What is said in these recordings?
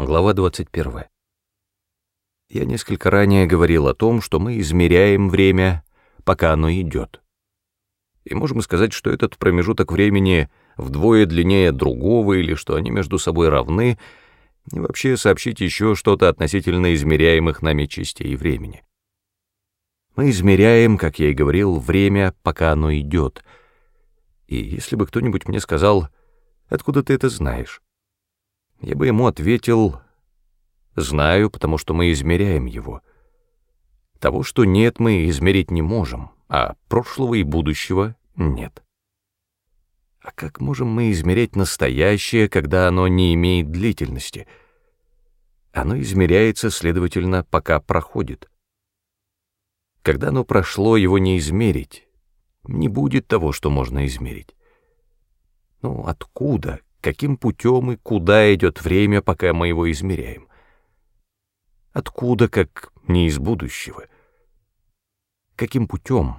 Глава 21. Я несколько ранее говорил о том, что мы измеряем время, пока оно идет. И можем сказать, что этот промежуток времени вдвое длиннее другого, или что они между собой равны, и вообще сообщить еще что-то относительно измеряемых нами частей времени. Мы измеряем, как я и говорил, время, пока оно идет. И если бы кто-нибудь мне сказал, откуда ты это знаешь? Я бы ему ответил, знаю, потому что мы измеряем его. Того, что нет, мы измерить не можем, а прошлого и будущего нет. А как можем мы измерять настоящее, когда оно не имеет длительности? Оно измеряется, следовательно, пока проходит. Когда оно прошло, его не измерить. Не будет того, что можно измерить. Ну, откуда, каким путем и куда идет время, пока мы его измеряем. Откуда, как не из будущего? Каким путем?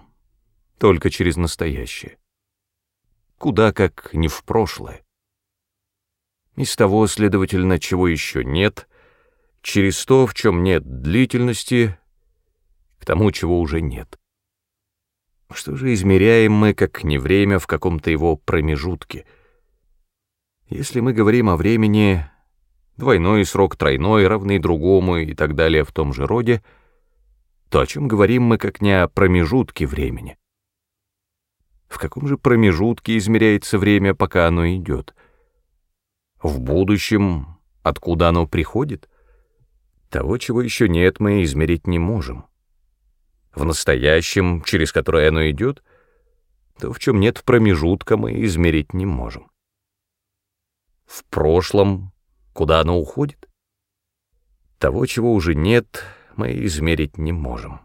Только через настоящее. Куда, как не в прошлое? Из того, следовательно, чего еще нет, через то, в чем нет длительности, к тому, чего уже нет. Что же измеряем мы, как не время в каком-то его промежутке — если мы говорим о времени двойной срок, тройной, равный другому и так далее в том же роде, то о чем говорим мы как не о промежутке времени? В каком же промежутке измеряется время, пока оно идет? В будущем, откуда оно приходит? Того, чего еще нет, мы измерить не можем. В настоящем, через которое оно идет, то, в чем нет промежутка, мы измерить не можем в прошлом, куда оно уходит? Того, чего уже нет, мы измерить не можем.